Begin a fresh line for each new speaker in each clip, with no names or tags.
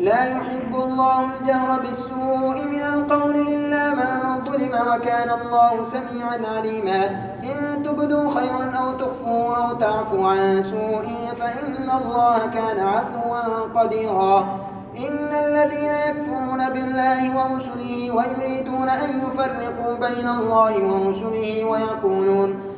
لا يحب الله الجهر بالسوء من القول إلا من ظلم وكان الله سميعا عليما إن تبدوا خيرا أو تخفوا أو تعفوا عن سوء فإن الله كان عفوا قديرا إن الذين يكفرون بالله ورسله ويريدون أن يفرقوا بين الله ورسله ويقولون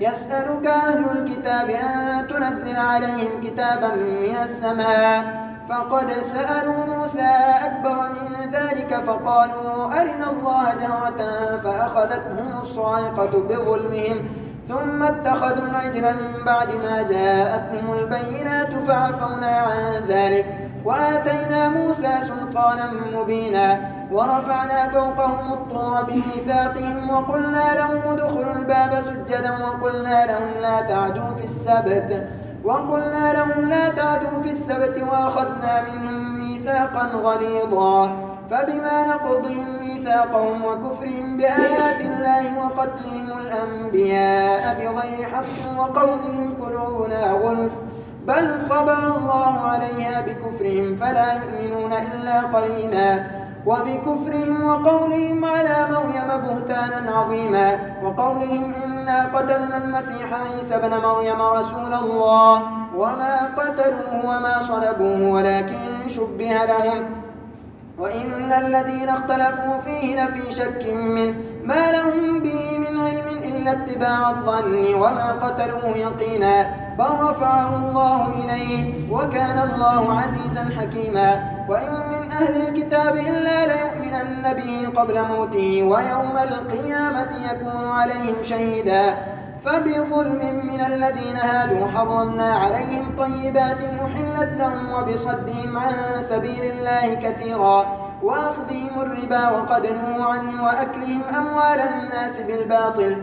يسألك أهل الكتاب أن تنزل عليهم كتابا من السماء فقد سألوا موسى أكبر من ذلك فقالوا أرنا الله جهرة فأخذتهم الصاعقة بظلمهم ثم اتخذوا العجل من بعد ما جاءتهم البينات فعفونا عن ذلك وآتينا موسى سلطانا مبينا ورفعنا فوقهم الطور بميثاقهم وقلنا لهم ادخلوا الباب سجدا وقلنا لهم لا تعدوا في السبت وقلنا لهم لا تعدوا في السبت وأخذنا منهم ميثاقا غليظا فبما نقضهم ميثاقهم وكفرهم بآيات الله وقتلهم الأنبياء بغير حق وقولهم قلوبنا غلف بل طبع الله عليها بكفرهم فلا يؤمنون إلا قليلاً وبكفرهم وقولهم على مريم بهتانا عظيما وقولهم إنا قتلنا المسيح عيسى بن مريم رسول الله وما قتلوه وما صلبوه ولكن شبه لهم وإن الذين اختلفوا فيه لفي شك منه ما لهم به من علم إلا اتباع الظن وما قتلوه يقينا بل رفعه الله إليه وكان الله عزيزا حكيما وإن من أهل الكتاب إلا ليؤمنن به قبل موته ويوم القيامة يكون عليهم شهيدا فبظلم من الذين هادوا حرمنا عليهم طيبات أحلت لهم وبصدهم عن سبيل الله كثيرا وأخذهم الربا وقد نهوا عنه وأكلهم أموال الناس بالباطل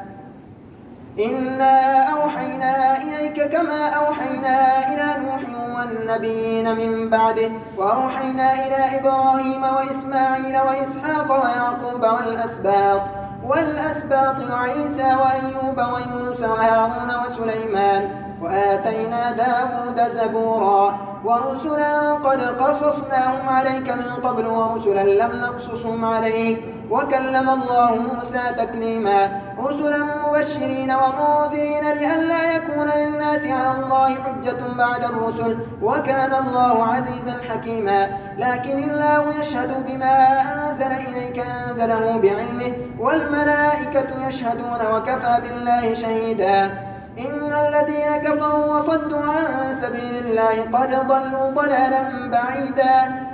إنا أوحينا إليك كما أوحينا إلى نوح والنبيين من بعده وأوحينا إلى إبراهيم وإسماعيل وإسحاق ويعقوب والأسباط والأسباط وعيسى وأيوب ويونس وهارون وسليمان وآتينا داود زبورا ورسلا قد قصصناهم عليك من قبل ورسلا لم نقصصهم عليك وكلم الله موسى تكليما رسلا مبشرين ومنذرين لئلا يكون للناس على الله حجة بعد الرسل وكان الله عزيزا حكيما لكن الله يشهد بما أنزل إليك أنزله بعلمه والملائكة يشهدون وكفى بالله شهيدا إن الذين كفروا وصدوا عن سبيل الله قد ضلوا ضلالا بعيدا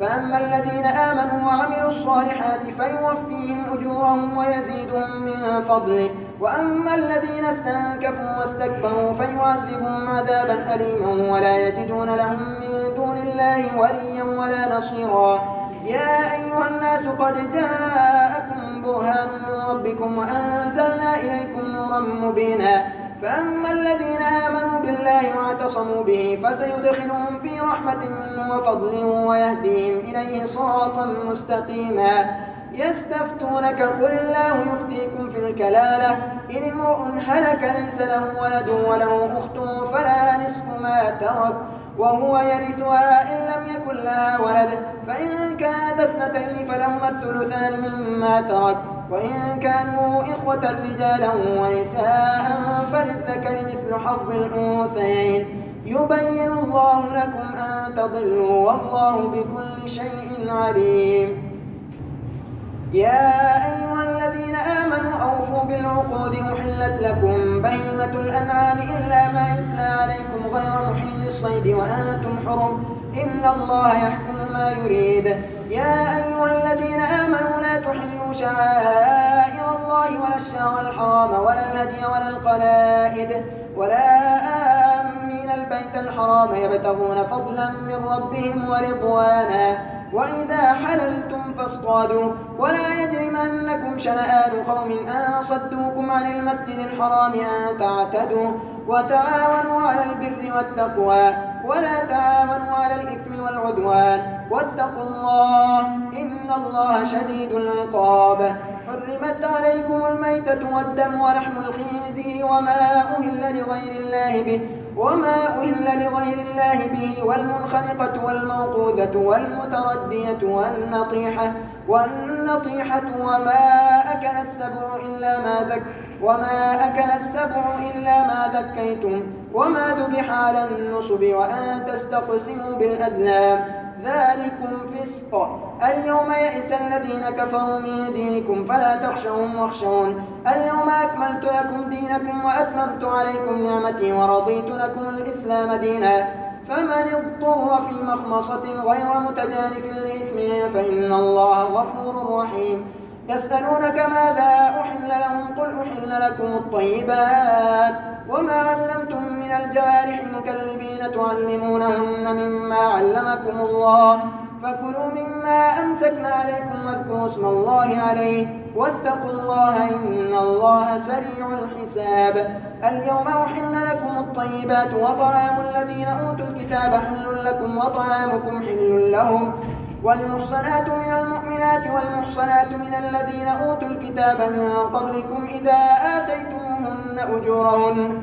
فأما الذين آمنوا وعملوا الصالحات فيوفيهم أجورهم ويزيدهم من فضله وأما الذين استنكفوا واستكبروا فيعذبهم عذابا أليما ولا يجدون لهم من دون الله وليا ولا نصيرا يا أيها الناس قد جاءكم برهان من ربكم وأنزلنا إليكم نورا مبينا فأما الذين آمنوا بالله واعتصموا به فسيدخلهم في رحمة وفضل ويهديهم إليه صراطا مستقيما يستفتونك قل الله يفتيكم في الكلالة إن امرؤ هلك ليس له ولد وله أخت فلا نصف ما ترك وهو يرثها إن لم يكن لها ولد فإن كانت اثنتين فلهما الثلثان مما ترك وإن كانوا إخوة رجالا ونساء فللذكر مثل حظ الأنثيين يبين الله لكم أن تضلوا والله بكل شيء عليم يا أيها الذين آمنوا أوفوا بالعقود أحلت لكم بهيمة الأنعام إلا ما يتلى عليكم غير محل الصيد وأنتم حرم إن الله يحكم ما يريد يا أيها الذين آمنوا لا تحلوا شعائر الله ولا الشهر الحرام ولا الهدي ولا القلائد ولا آمين البيت الحرام يبتغون فضلا من ربهم ورضوانا وإذا حللتم فاصطادوا ولا يجرمنكم شنآن قوم أن صدوكم عن المسجد الحرام أن تعتدوا وتعاونوا على البر والتقوى ولا تعاونوا على الإثم والعدوان واتقوا الله إن الله شديد العقاب حرمت عليكم الميتة والدم ولحم الخنزير وما أهل لغير الله به وما أهل لغير الله به والمنخنقة والموقوذة والمتردية والنطيحة والنطيحة وما أكل السبع إلا ما ذك وما أكل السبع إلا ما ذكيتم وما ذبح على النصب وأن تستقسموا بالأزلام ذلكم فسق اليوم يئس الذين كفروا من دينكم فلا تخشوهم واخشون اليوم أكملت لكم دينكم وأتممت عليكم نعمتي ورضيت لكم الإسلام دينا فمن اضطر في مخمصة غير متجانف لإثمها فإن الله غفور رحيم يسألونك ماذا أحل لهم قل أحل لكم الطيبات وما علمتم من الجوارح مكلبين تعلمونهن مما علمكم الله فكلوا مما أمسكنا عليكم واذكروا اسم الله عليه واتقوا الله إن الله سريع الحساب اليوم أحل لكم الطيبات وطعام الذين أوتوا الكتاب حل لكم وطعامكم حل لهم والمحصنات من المؤمنات والمحصنات من الذين أوتوا الكتاب من قبلكم إذا آتيتموهن أجورهن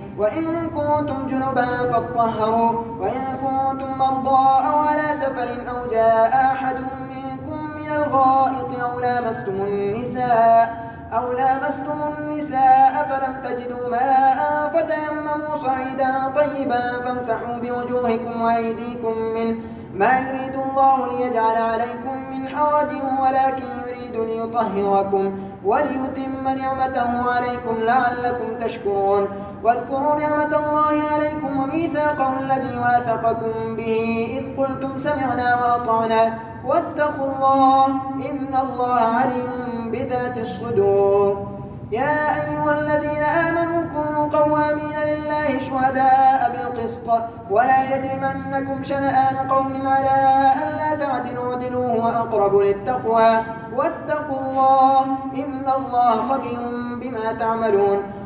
وإن كنتم جنبا فاطهروا وإن كنتم مرضى أو على سفر أو جاء أحد منكم من الغائط أو لامستم النساء أو لامستم النساء فلم تجدوا ماء فتيمموا صعيدا طيبا فامسحوا بوجوهكم وأيديكم من ما يريد الله ليجعل عليكم من حرج ولكن يريد ليطهركم وليتم نعمته عليكم لعلكم تشكرون واذكروا نعمة الله عليكم وميثاقه الذي واثقكم به إذ قلتم سمعنا وأطعنا واتقوا الله إن الله عليم بذات الصدور يا أيها الذين آمنوا كونوا قوامين لله شهداء بالقسط ولا يجرمنكم شنآن قوم على ألا تعدلوا اعدلوا هو أقرب للتقوى واتقوا الله إن الله خبير بما تعملون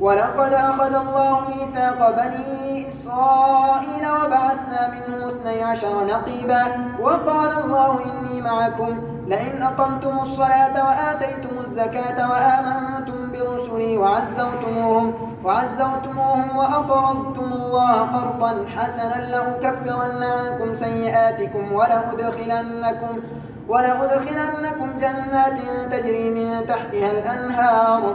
ولقد أخذ الله ميثاق بني إسرائيل وبعثنا منهم اثني عشر نقيبا وقال الله إني معكم لئن أقمتم الصلاة وآتيتم الزكاة وآمنتم برسلي وعزوتموهم, وعزوتموهم وأقرضتم الله قرضا حسنا لأكفرن عنكم سيئاتكم ولأدخلنكم ولأدخلنكم جنات تجري من تحتها الأنهار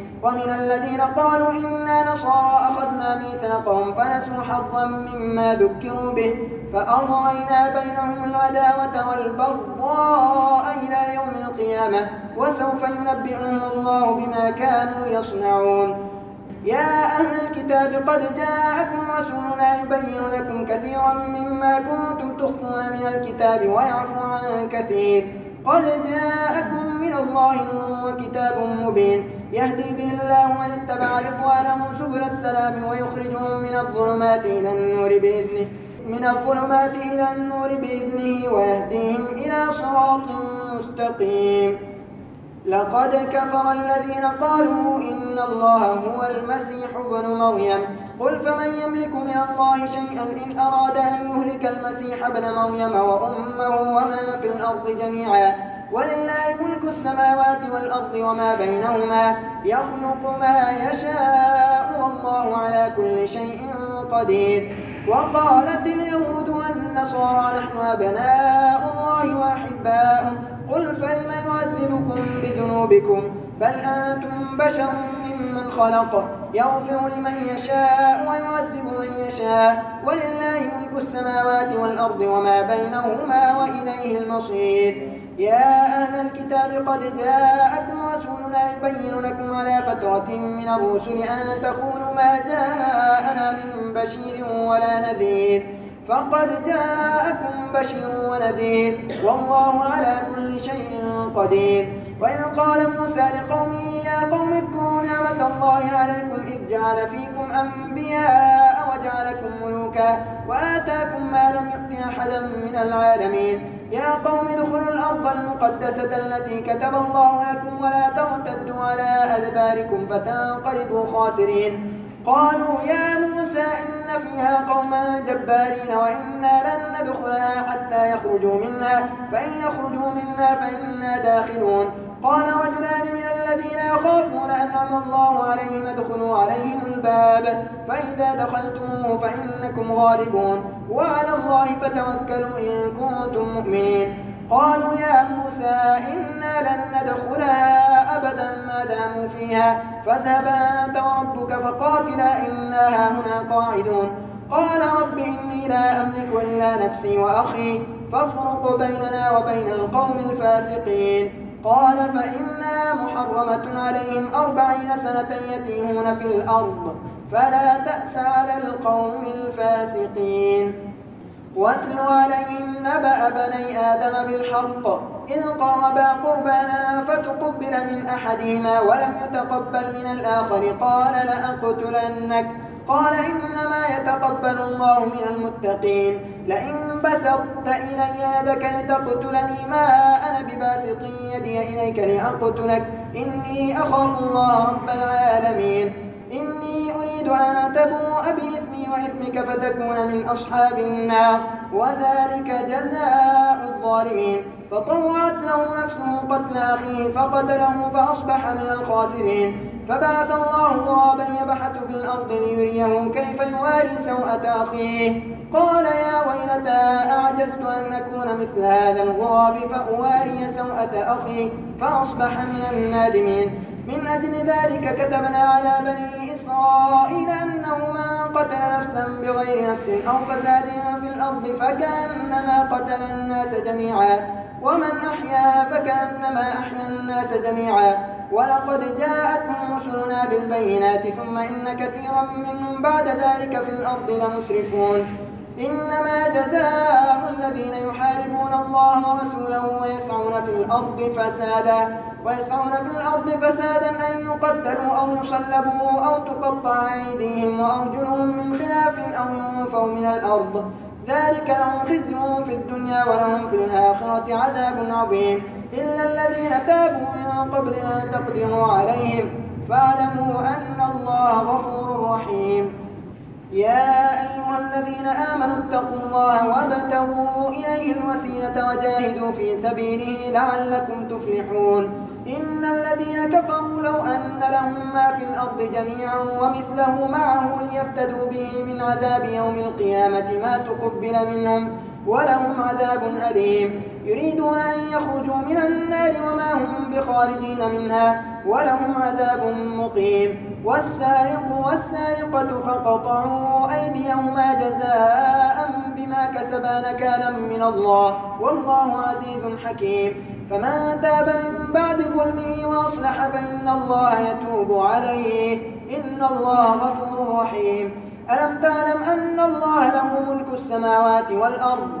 ومن الذين قالوا إنا نصارى أخذنا ميثاقهم فنسوا حظا مما ذكروا به فأغرينا بينهم العداوة والبغضاء إلى يوم القيامة وسوف ينبئهم الله بما كانوا يصنعون يا أهل الكتاب قد جاءكم رسولنا يبين لكم كثيرا مما كنتم تخفون من الكتاب ويعفو عن كثير قد جاءكم من الله نور وكتاب مبين يهدي به الله من اتبع رضوانه سبل السلام ويخرجهم من الظلمات إلى النور بإذنه من الظلمات إلى النور بإذنه ويهديهم إلى صراط مستقيم لقد كفر الذين قالوا إن الله هو المسيح ابن مريم قل فمن يملك من الله شيئا إن أراد أن يهلك المسيح ابن مريم وأمه ومن في الأرض جميعا ولله ملك السماوات والأرض وما بينهما يخلق ما يشاء والله على كل شيء قدير وقالت اليهود والنصارى نحن أبناء الله وأحباؤه قل فلم يعذبكم بذنوبكم بل أنتم بشر ممن خلق يغفر لمن يشاء ويعذب من يشاء ولله ملك السماوات والأرض وما بينهما وإليه المصير يا أهل الكتاب قد جاءكم رسولنا يبين لكم على فترة من الرسل أن تقولوا ما جاءنا من بشير ولا نذير فقد جاءكم بشير ونذير والله على كل شيء قدير وإن قال موسى لقومه يا قوم اذكروا نعمة الله عليكم إذ جعل فيكم أنبياء وجعلكم ملوكا وآتاكم ما لم يؤت أحدا من العالمين يا قوم ادخلوا الأرض المقدسة التي كتب الله لكم ولا ترتدوا على أدباركم فتنقلبوا خاسرين قالوا يا موسى إن فيها قوما جبارين وإنا لن ندخلها حتى يخرجوا منا فإن يخرجوا منا فإنا داخلون قال رجلان من الذين يخافون أنعم الله عليهم ادخلوا عليهم الباب فإذا دخلتموه فإنكم غالبون وعلى الله فتوكلوا إن كنتم مؤمنين قالوا يا موسى إنا لن ندخلها أبدا ما داموا فيها فاذهب أنت وربك فقاتلا إنا هنا قاعدون قال رب إني لا أملك إلا نفسي وأخي فافرق بيننا وبين القوم الفاسقين قال فإنها محرمة عليهم أربعين سنة يتيهون في الأرض فلا تأس على القوم الفاسقين واتل عليهم نبأ بني آدم بالحق إذ قربا قربانا فتقبل من أحدهما ولم يتقبل من الآخر قال لأقتلنك قال إنما يتقبل الله من المتقين لئن بسطت إلي يدك لتقتلني ما أنا بباسط يدي إليك لأقتلك إني أخاف الله رب العالمين إني أريد أن تبوء بإثمي وإثمك فتكون من أصحاب النار وذلك جزاء الظالمين فطوعت له نفسه قتل أخيه فقتله فأصبح من الخاسرين فبعث الله غرابا يبحث في الأرض ليريه كيف يواري سوءة أخيه قال يا ويلتى أعجزت أن أكون مثل هذا الغراب فأواري سوءة أخي فأصبح من النادمين من أجل ذلك كتبنا على بني إسرائيل أنه من قتل نفسا بغير نفس أو فساد في الأرض فكأنما قتل الناس جميعا ومن أحياها فكأنما أحيا الناس جميعا ولقد جاءتهم رسلنا بالبينات ثم إن كثيرا منهم بعد ذلك في الأرض لمسرفون إنما جزاء الذين يحاربون الله ورسوله ويسعون في الأرض فسادا ويسعون في الأرض فسادا أن يقتلوا أو يصلبوا أو تقطع أيديهم وأرجلهم من خلاف أو ينفوا من الأرض ذلك لهم خزي في الدنيا ولهم في الآخرة عذاب عظيم إلا الذين تابوا من قبل أن تقدروا عليهم فاعلموا أن الله غفور رحيم يا أيها الذين آمنوا اتقوا الله وابتغوا إليه الوسيلة وجاهدوا في سبيله لعلكم تفلحون إن الذين كفروا لو أن لهم ما في الأرض جميعا ومثله معه ليفتدوا به من عذاب يوم القيامة ما تقبل منهم ولهم عذاب أليم يريدون أن يخرجوا من النار وما هم بخارجين منها ولهم عذاب مقيم والسارق والسارقة فقطعوا أيديهما جزاء بما كسبا نكالا من الله والله عزيز حكيم فمن تاب من بعد ظلمه وأصلح فإن الله يتوب عليه إن الله غفور رحيم ألم تعلم أن الله له ملك السماوات والأرض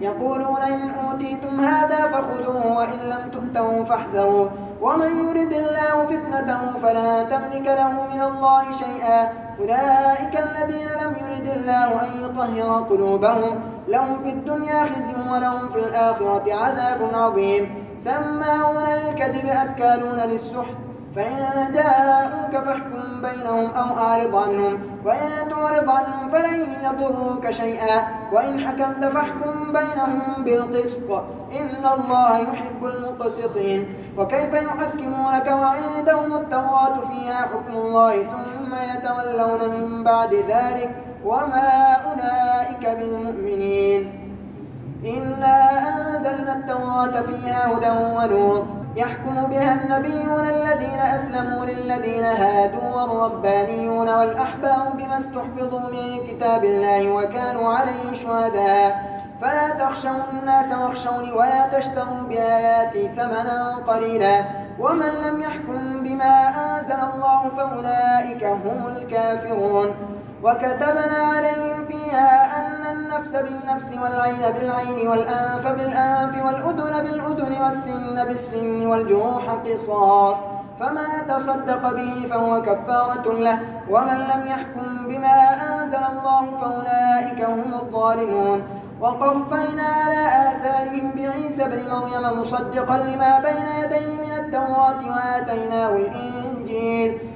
يقولون إن أوتيتم هذا فخذوه وإن لم تؤتوا فاحذروا ومن يرد الله فتنته فلا تملك له من الله شيئا أولئك الذين لم يرد الله أن يطهر قلوبهم لهم في الدنيا خزي ولهم في الآخرة عذاب عظيم سماعون الكذب أكالون للسحت فإن جاءوك فاحكم بينهم أو أعرض عنهم وإن تعرض عنهم فلن يضروك شيئا وإن حكمت فاحكم بينهم بالقسط إن الله يحب المقسطين وكيف يحكمونك وعندهم التوراة فيها حكم الله ثم يتولون من بعد ذلك وما أولئك بالمؤمنين إنا أنزلنا التوراة فيها هدى ونور يحكم بها النبيون الذين أسلموا للذين هادوا والربانيون والأحبار بما استحفظوا من كتاب الله وكانوا عليه شهداء فلا تخشوا الناس واخشوني ولا تشتروا بآياتي ثمنا قليلا ومن لم يحكم بما أنزل الله فأولئك هم الكافرون وكتبنا عليهم فيها أن النفس بالنفس والعين بالعين والأنف بالأنف والأذن بالأذن والسن بالسن والجروح قصاص فما تصدق به فهو كفارة له ومن لم يحكم بما أنزل الله فأولئك هم الظالمون وقفينا على آثارهم بعيسى بن مريم مصدقا لما بين يديه من التوراة وآتيناه الإنجيل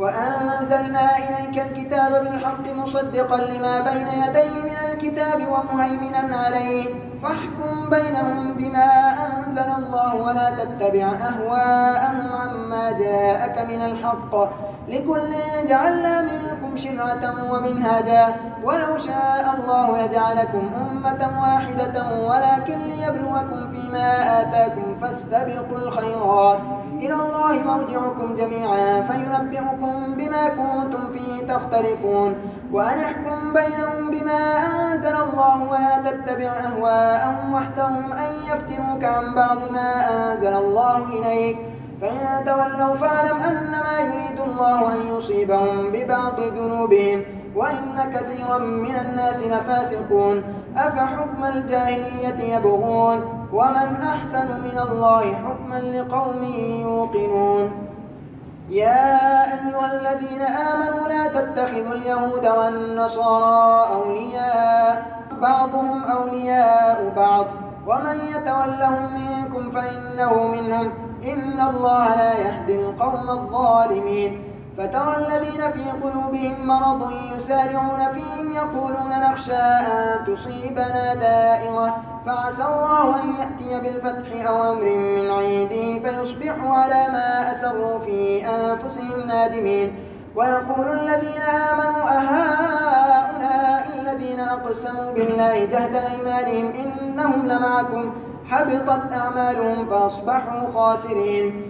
وأنزلنا إليك الكتاب بالحق مصدقا لما بين يديه من الكتاب ومهيمنا عليه فاحكم بينهم بما أنزل الله ولا تتبع أهواءهم عما جاءك من الحق لكل جعلنا منكم شرعة ومنهاجا ولو شاء الله لجعلكم أمة واحدة ولكن ليبلوكم فيما آتاكم فاستبقوا الخيرات إلى الله مرجعكم جميعا فينبئكم بما كنتم فيه تختلفون وأن احكم بينهم بما أنزل الله ولا تتبع أهواءهم وحدهم أن يفتنوك عن بعض ما أنزل الله إليك فإن تولوا فاعلم أنما يريد الله أن يصيبهم ببعض ذنوبهم وإن كثيرا من الناس لفاسقون أفحكم الجاهلية يبغون ومن أحسن من الله حكما لقوم يوقنون يا أيها الذين آمنوا لا تتخذوا اليهود والنصارى أولياء بعضهم أولياء بعض ومن يتولهم منكم فإنه منهم إن الله لا يهدي القوم الظالمين فترى الذين في قلوبهم مرض يسارعون فيهم يقولون نخشى أن تصيبنا دائرة فعسى الله أن يأتي بالفتح أو أمر من عيده فيصبحوا على ما أسروا في أنفسهم نادمين ويقول الذين آمنوا أهؤلاء الذين أقسموا بالله جهد أيمانهم إنهم لمعكم حبطت أعمالهم فأصبحوا خاسرين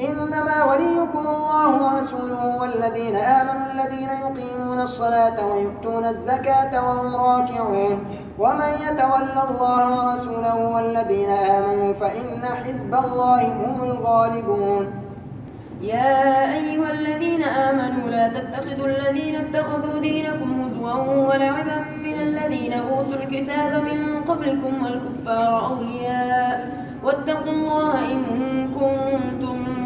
إنما وليكم الله ورسوله والذين آمنوا الذين يقيمون الصلاة ويؤتون الزكاة وهم راكعون ومن يتولى الله ورسوله والذين آمنوا فإن حزب الله هم الغالبون يا أيها
الذين آمنوا لا تتخذوا الذين اتخذوا دينكم هزوا ولعبا من الذين أوتوا الكتاب من قبلكم والكفار أولياء واتقوا الله إن كنتم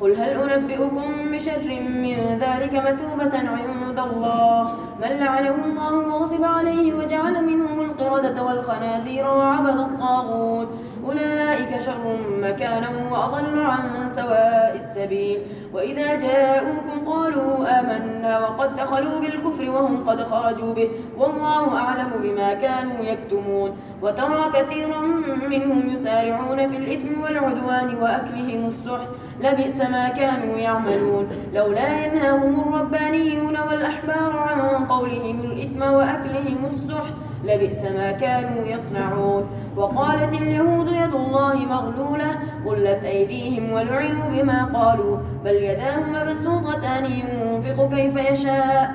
قل هل أنبئكم بشر من ذلك مثوبة عند الله من لعنه الله وغضب عليه وجعل منهم القردة والخنازير وعبد الطاغوت أولئك شر مكانا وأضل عن سواء السبيل وإذا جاءوكم قالوا آمنا وقد دخلوا بالكفر وهم قد خرجوا به والله أعلم بما كانوا يكتمون وترى كثيرا منهم يسارعون في الإثم والعدوان وأكلهم السحت لبئس ما كانوا يعملون لولا ينهاهم الربانيون والأحبار عن قولهم الإثم وأكلهم السحت لبئس ما كانوا يصنعون وقالت اليهود يد الله مغلولة قلت أيديهم ولعنوا بما قالوا بل يداهم مبسوطتان ينفق كيف يشاء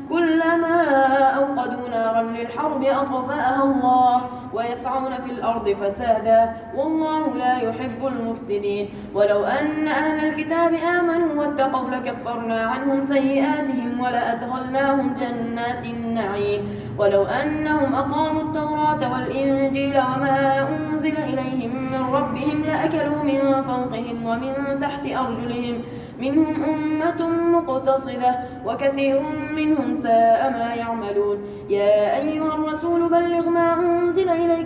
كلما أوقدوا نارا للحرب أطفأها الله ويسعون في الأرض فسادا والله لا يحب المفسدين ولو أن أهل الكتاب آمنوا واتقوا لكفرنا عنهم سيئاتهم ولأدخلناهم جنات النعيم ولو أنهم أقاموا التوراة والإنجيل وما أنزل إليهم من ربهم لأكلوا من فوقهم ومن تحت أرجلهم منهم أمة مقتصدة وكثير منهم ساء ما يعملون يا أيها الرسول بلغ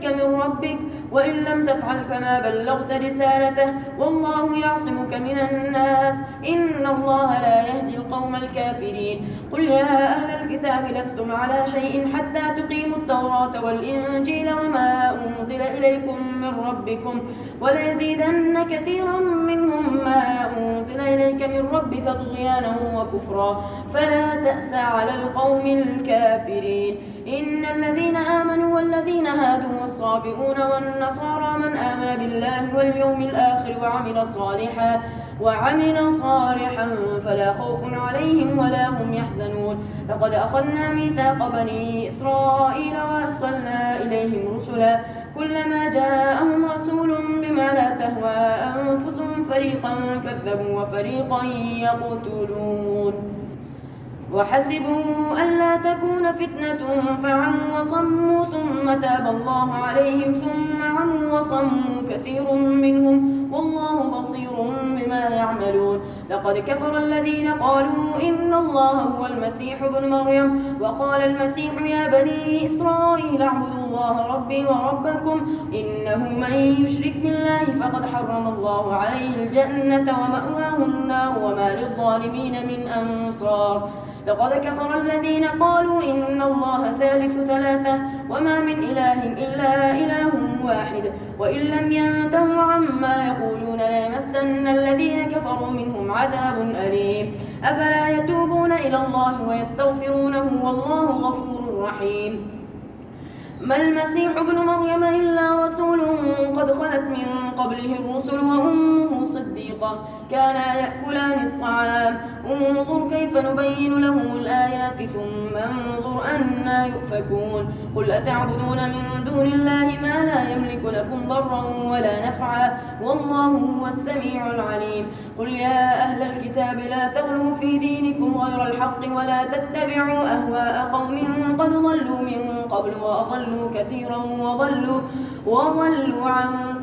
من ربك وإن لم تفعل فما بلغت رسالته والله يعصمك من الناس إن الله لا يهدي القوم الكافرين قل يا أهل الكتاب لستم على شيء حتى تقيموا التوراة والإنجيل وما أنزل إليكم من ربكم وليزيدن كثيرا منهم ما أنزل إليك من ربك طغيانا وكفرا فلا تأسى على القوم الكافرين إن الذين آمنوا والذين هادوا والصابئون والنصارى من آمن بالله واليوم الآخر وعمل صالحا وعمل صالحا فلا خوف عليهم ولا هم يحزنون لقد أخذنا ميثاق بني إسرائيل وأرسلنا إليهم رسلا كلما جاءهم رسول بما لا تهوى أنفسهم فريقا كذبوا وفريقا يقتلون وحسبوا ألا تكون فتنة فعموا وصموا ثم تاب الله عليهم ثم عموا وصموا كثير منهم والله بصير بما يعملون لقد كفر الذين قالوا إن الله هو المسيح ابن مريم وقال المسيح يا بني إسرائيل اعبدوا الله ربي وربكم إنه من يشرك بالله فقد حرم الله عليه الجنة ومأواه النار وما للظالمين من أنصار لقد كفر الذين قالوا إن الله ثالث ثلاثة وما من إله إلا إله واحد وإن لم ينتهوا عما يقولون ليمسن الذين كفروا منهم عذاب أليم أفلا يتوبون إلى الله ويستغفرونه والله غفور رحيم ما المسيح ابن مريم إلا رسول قد خلت من قبله الرسل وأمه صديقة كانا يأكلان الطعام انظر كيف نبين لهم الآيات ثم انظر أنا يؤفكون قل أتعبدون من دون الله ما لا يملك لكم ضرا ولا نفعا والله هو السميع العليم قل يا أهل الكتاب لا تغلوا في دينكم غير الحق ولا تتبعوا أهواء قوم قد ضلوا من قبل وأضلوا كثيرا وضلوا, وضلوا عن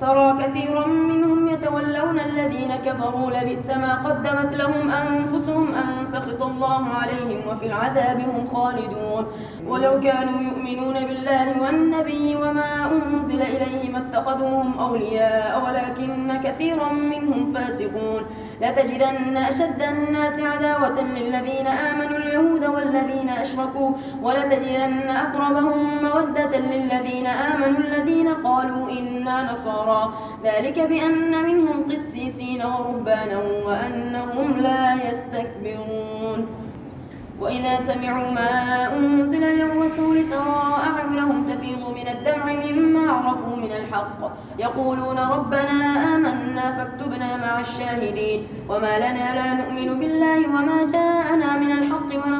ترى كثيرا منهم يتولون الذين كفروا لبئس ما قدمت لهم أنفسهم أن سخط الله عليهم وفي العذاب هم خالدون ولو كانوا يؤمنون بالله والنبي وما أنزل إليهم اتخذوهم أولياء ولكن كثيرا منهم فاسقون لتجدن أشد الناس عداوة للذين آمنوا اليهود والذين أشركوا ولتجدن أقربهم مودة للذين آمنوا الذين قالوا إنا نصارى ذلك بأن منهم قسيسين ورهبانا وأنهم لا يستكبرون وإذا سمعوا ما أنزل للرسول ترى أعينهم تفيض من الدمع مما عرفوا من الحق يقولون ربنا آمنا فاكتبنا مع الشاهدين وما لنا لا نؤمن بالله وما جاءنا من الحق ونصر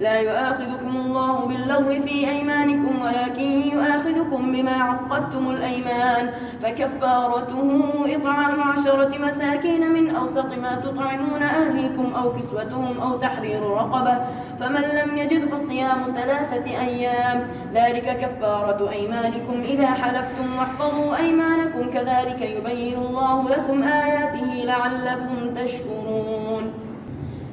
لا يؤاخذكم الله باللغو في أيمانكم ولكن يؤاخذكم بما عقدتم الأيمان فكفارته إطعام عشرة مساكين من أوسط ما تطعمون أهليكم أو كسوتهم أو تحرير رقبة فمن لم يجد فصيام ثلاثة أيام ذلك كفارة أيمانكم إذا حلفتم واحفظوا أيمانكم كذلك يبين الله لكم آياته لعلكم تشكرون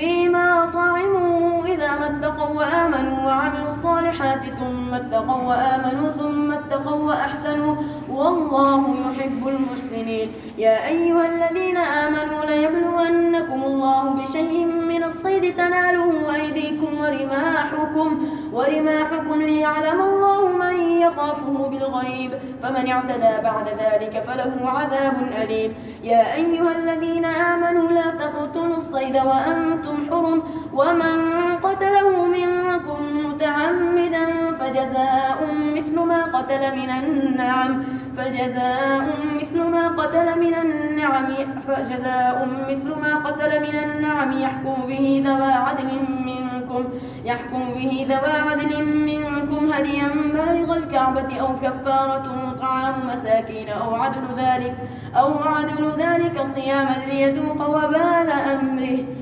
فيما طعموا إذا ما اتقوا وآمنوا وعملوا الصالحات ثم اتقوا وآمنوا ثم اتقوا وأحسنوا والله يحب المحسنين يا أيها الذين آمنوا ليبلونكم الله بشيء من الصيد تناله أيديكم ورماحكم ورماحكم ليعلم الله من يخافه بالغيب فمن اعتدى بعد ذلك فله عذاب أليم يا أيها الذين آمنوا لا تقتلوا الصيد وأنتم أنتم حرم ومن قتله منكم متعمدا فجزاء مثل ما قتل من النعم فجزاء مثل ما قتل من النعم فجزاء مثل ما قتل من النعم يحكم به ذوى عدل منكم يحكم به ذوى عدل منكم هديا بالغ الكعبة أو كفارة طعام مساكين أو عدل ذلك أو عدل ذلك صياما ليذوق وبال أمره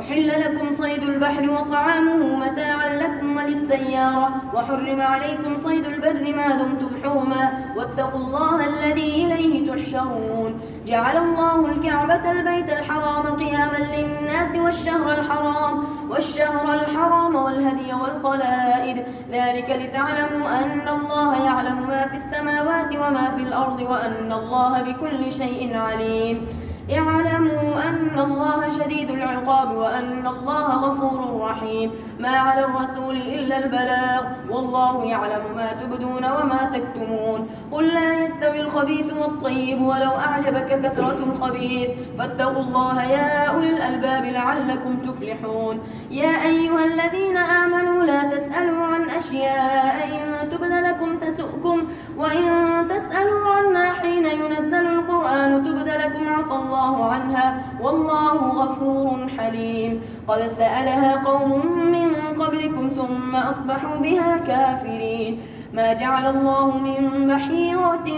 أحل لكم صيد البحر وطعامه متاعا لكم وللسيارة وحرم عليكم صيد البر ما دمتم حرما واتقوا الله الذي إليه تحشرون جعل الله الكعبة البيت الحرام قياما للناس والشهر الحرام والشهر الحرام والهدي والقلائد ذلك لتعلموا أن الله يعلم ما في السماوات وما في الأرض وأن الله بكل شيء عليم اعلموا أن الله شديد العقاب وأن الله غفور رحيم ما على الرسول إلا البلاغ والله يعلم ما تبدون وما تكتمون قل لا يستوي الخبيث والطيب ولو أعجبك كثرة الخبيث فاتقوا الله يا أولي الألباب لعلكم تفلحون يا أيها الذين آمنوا لا تسألوا عن أشياء إن تبن لكم تسؤكم وإن تسألوا عنا حين ينزل القرآن تبد لكم عفى الله عنها والله غفور حليم قد سألها قوم من قبلكم ثم أصبحوا بها كافرين ما جعل الله من بحيرة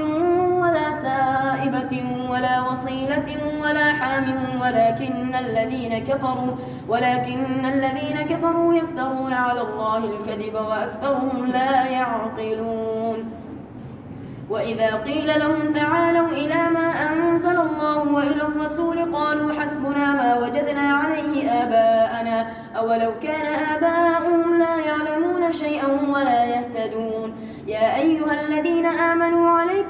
ولا سائبة ولا وصيلة ولا حام ولكن الذين كفروا ولكن الذين كفروا يفترون على الله الكذب وأكثرهم لا يعقلون وإذا قيل لهم تعالوا إلى ما أنزل الله وإلى الرسول قالوا حسبنا ما وجدنا عليه آباءنا أولو كان آباؤهم لا يعلمون شيئا ولا يهتدون يا أيها الذين آمنوا عليكم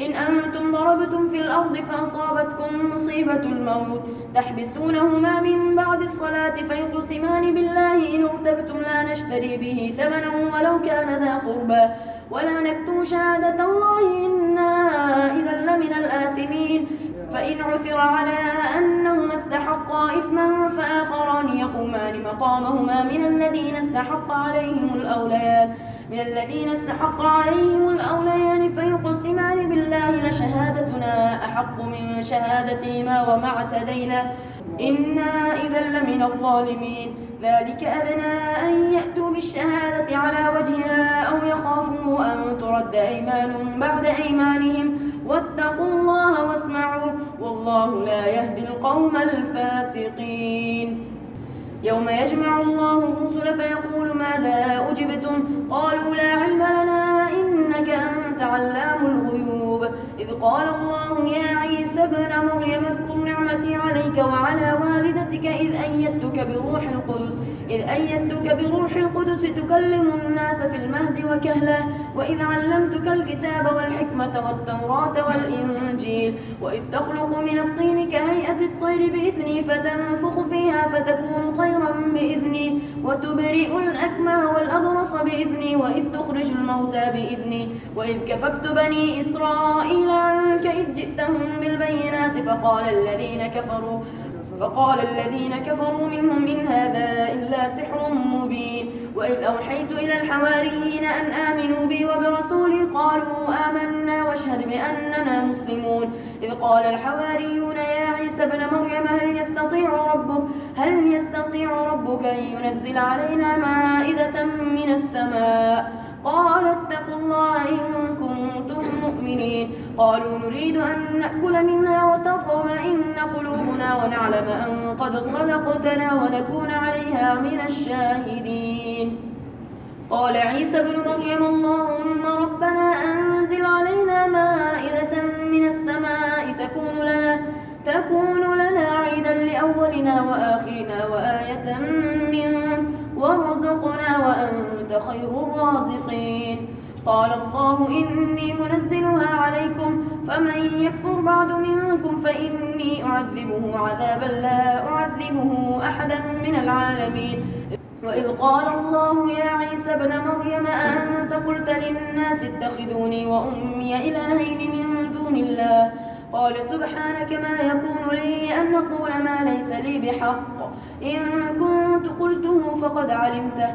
إن أنتم ضربتم في الأرض فأصابتكم مصيبة الموت تحبسونهما من بعد الصلاة فيقسمان بالله إن ارتبتم لا نشتري به ثمنا ولو كان ذا قربى ولا نكتم شهادة الله إنا إذا لمن الآثمين فإن عثر على أنهما استحقا إثما فآخران يقومان مقامهما من الذين استحق عليهم الأوليان من الذين استحق عليهم الأوليان فيقسمان بالله لشهادتنا أحق من شهادتهما وما اعتدينا إنا إذا لمن الظالمين ذلك أدنى أن يأتوا بالشهادة على وجهها أو يخافوا أن ترد أيمان بعد أيمانهم واتقوا الله واسمعوا والله لا يهدي القوم الفاسقين يوم يجمع الله الرسل فيقول ماذا أجبتم قالوا لا علم لنا إنك أنت علام الغيوب إذ قال الله يا عيسى ابن مريم اذكر نعمتي عليك وعلى والدتك إذ أيدتك بروح القدس إذ أيدتك بروح القدس تكلم الناس في المهد وكهلا وإذ علمتك الكتاب والحكمة والتوراة والإنجيل وإذ تخلق من الطين كهيئة الطير بإذني فتنفخ فيها فتكون طيرا بإذني وتبرئ الأكمه والأبرص بإذني وإذ تخرج الموتى بإذني وإذ كففت بني إسرائيل عنك إذ جئتهم بالبينات فقال الذين كفروا فقال الذين كفروا منهم إن هذا إلا سحر مبين وإذ أوحيت إلى الحواريين أن آمنوا بي وبرسولي قالوا آمنا واشهد بأننا مسلمون إذ قال الحواريون يا عيسى ابن مريم هل يستطيع ربك هل يستطيع ربك أن ينزل علينا مائدة من السماء قال اتقوا الله إن كنتم مؤمنين قالوا نريد أن نأكل منها وتطمئن قلوبنا ونعلم أن قد صدقتنا ونكون عليها من الشاهدين قال عيسى بن مريم اللهم ربنا أنزل علينا مائدة من السماء تكون لنا, تكون لنا عيدا لأولنا وآخرنا وآية منك وارزقنا وأنت خير الرازقين قال الله إني منزلها عليكم فمن يكفر بعد منكم فإني أعذبه عذابا لا أعذبه أحدا من العالمين وإذ قال الله يا عيسى ابن مريم أنت قلت للناس اتخذوني وأمي إلهين من دون الله قال سبحانك ما يكون لي أن أقول ما ليس لي بحق إن كنت قلته فقد علمته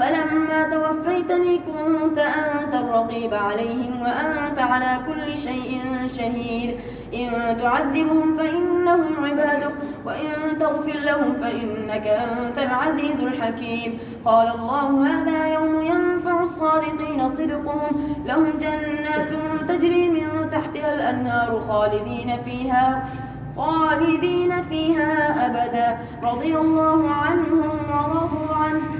فلما توفيتني كنت أنت الرقيب عليهم وأنت على كل شيء شهيد إن تعذبهم فإنهم عبادك وإن تغفر لهم فإنك أنت العزيز الحكيم قال الله هذا يوم ينفع الصادقين صدقهم لهم جنات تجري من تحتها الأنهار خالدين فيها خالدين فيها أبدا رضي الله عنهم ورضوا عنه